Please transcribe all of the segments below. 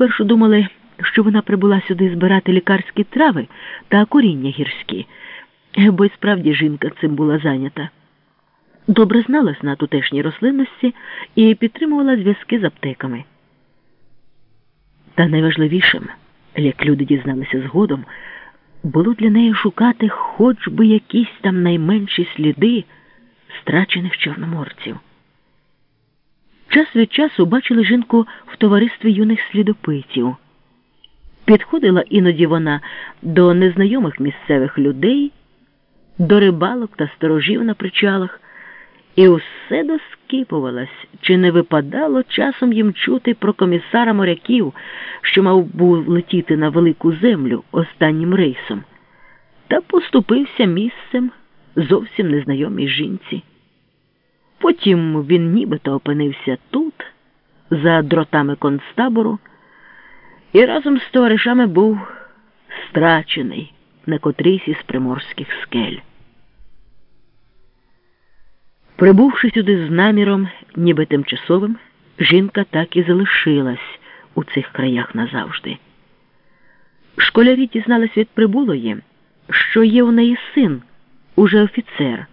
спершу думали, що вона прибула сюди збирати лікарські трави та коріння гірські, бо й справді жінка цим була зайнята. Добре зналась на тутешній рослинності і підтримувала зв'язки з аптеками. Та найважливішим, як люди дізналися згодом, було для неї шукати хоч би якісь там найменші сліди страчених чорноморців. Час від часу бачили жінку в товаристві юних слідопитів. Підходила іноді вона до незнайомих місцевих людей, до рибалок та сторожів на причалах, і усе доскіпувалась, чи не випадало часом їм чути про комісара моряків, що мав був летіти на велику землю останнім рейсом, та поступився місцем зовсім незнайомій жінці. Потім він нібито опинився тут, за дротами концтабору, і разом з товаришами був страчений на котрійсь із приморських скель. Прибувши сюди з наміром, ніби тимчасовим, жінка так і залишилась у цих краях назавжди. Школярі дізнались від прибулої, що є у неї син, уже офіцер,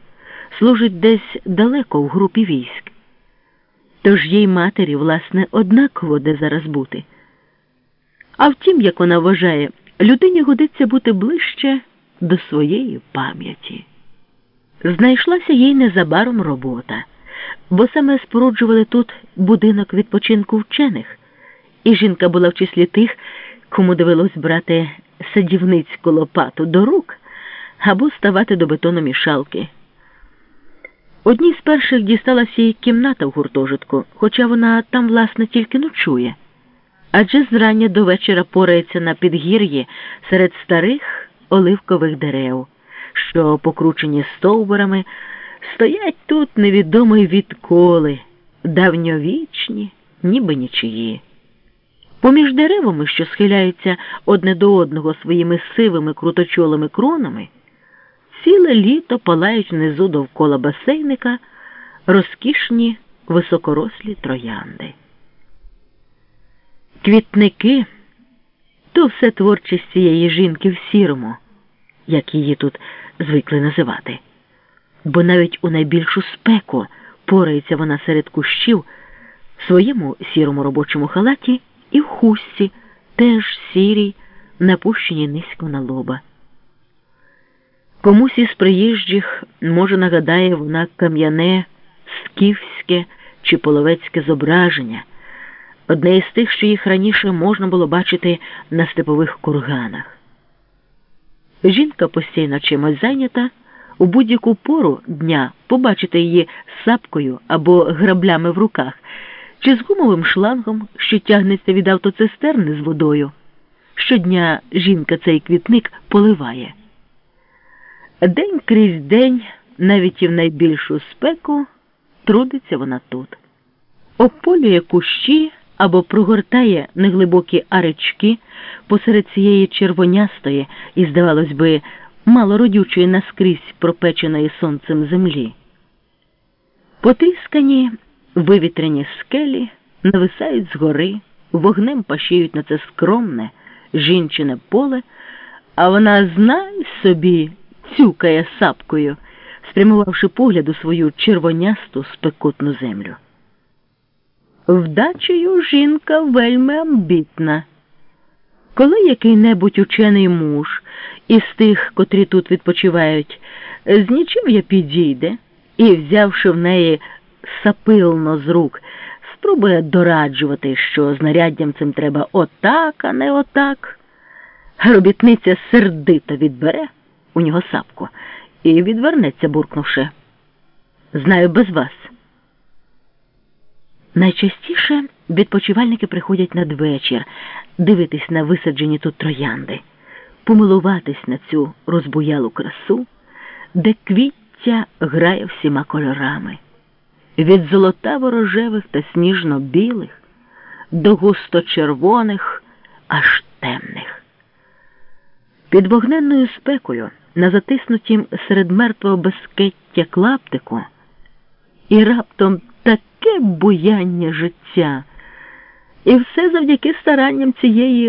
служить десь далеко в групі військ. Тож їй матері, власне, однаково де зараз бути. А втім, як вона вважає, людині годиться бути ближче до своєї пам'яті. Знайшлася їй незабаром робота, бо саме споруджували тут будинок відпочинку вчених, і жінка була в числі тих, кому довелось брати садівницьку лопату до рук або ставати до бетономішалки. Одній з перших дісталася їй кімната в гуртожитку, хоча вона там, власне, тільки ночує. Адже зрання до вечора порається на підгір'ї серед старих оливкових дерев, що, покручені стовбурами, стоять тут невідомо й відколи, давньовічні, ніби нічиї. Поміж деревами, що схиляються одне до одного своїми сивими круточолими кронами, ціле літо палають внизу довкола басейника розкішні високорослі троянди. Квітники то все творчість цієї жінки в сірому, як її тут звикли називати, бо навіть у найбільшу спеку порається вона серед кущів в своєму сірому робочому халаті і в хустці, теж сірій, напущені низько на лоба. Комусь із приїжджих, може, нагадає вона кам'яне, скіфське чи половецьке зображення, одне із тих, що їх раніше можна було бачити на степових курганах. Жінка постійно чимось зайнята, у будь-яку пору дня побачити її сапкою або граблями в руках, чи з гумовим шлангом, що тягнеться від автоцистерни з водою. Щодня жінка цей квітник поливає. День крізь день, навіть і в найбільшу спеку, трудиться вона тут. Ополює кущі або прогортає неглибокі аречки посеред цієї червонястої і, здавалось би, малородючої наскрізь пропеченої сонцем землі. Потріскані вивітряні скелі нависають згори, вогнем пашіють на це скромне, жінчине поле, а вона знай собі цюкає сапкою, спрямувавши погляд у свою червонясту спекотну землю. Вдачею жінка вельми амбітна. Коли який-небудь учений муж із тих, котрі тут відпочивають, з я підійде і, взявши в неї сапилно з рук, спробує дораджувати, що знаряддям цим треба отак, а не отак, робітниця сердито відбере у нього сапку і відвернеться, буркнувши. Знаю без вас. Найчастіше відпочивальники приходять надвечір дивитись на висаджені тут троянди, помилуватись на цю розбуялу красу, де квіття грає всіма кольорами, від золотаво-рожевих та сніжно-білих до густо-червоних аж темних. Під вогненною спекою на затиснутім серед мертвого безкеття клаптику і раптом таке буяння життя, І все завдяки старанням цієї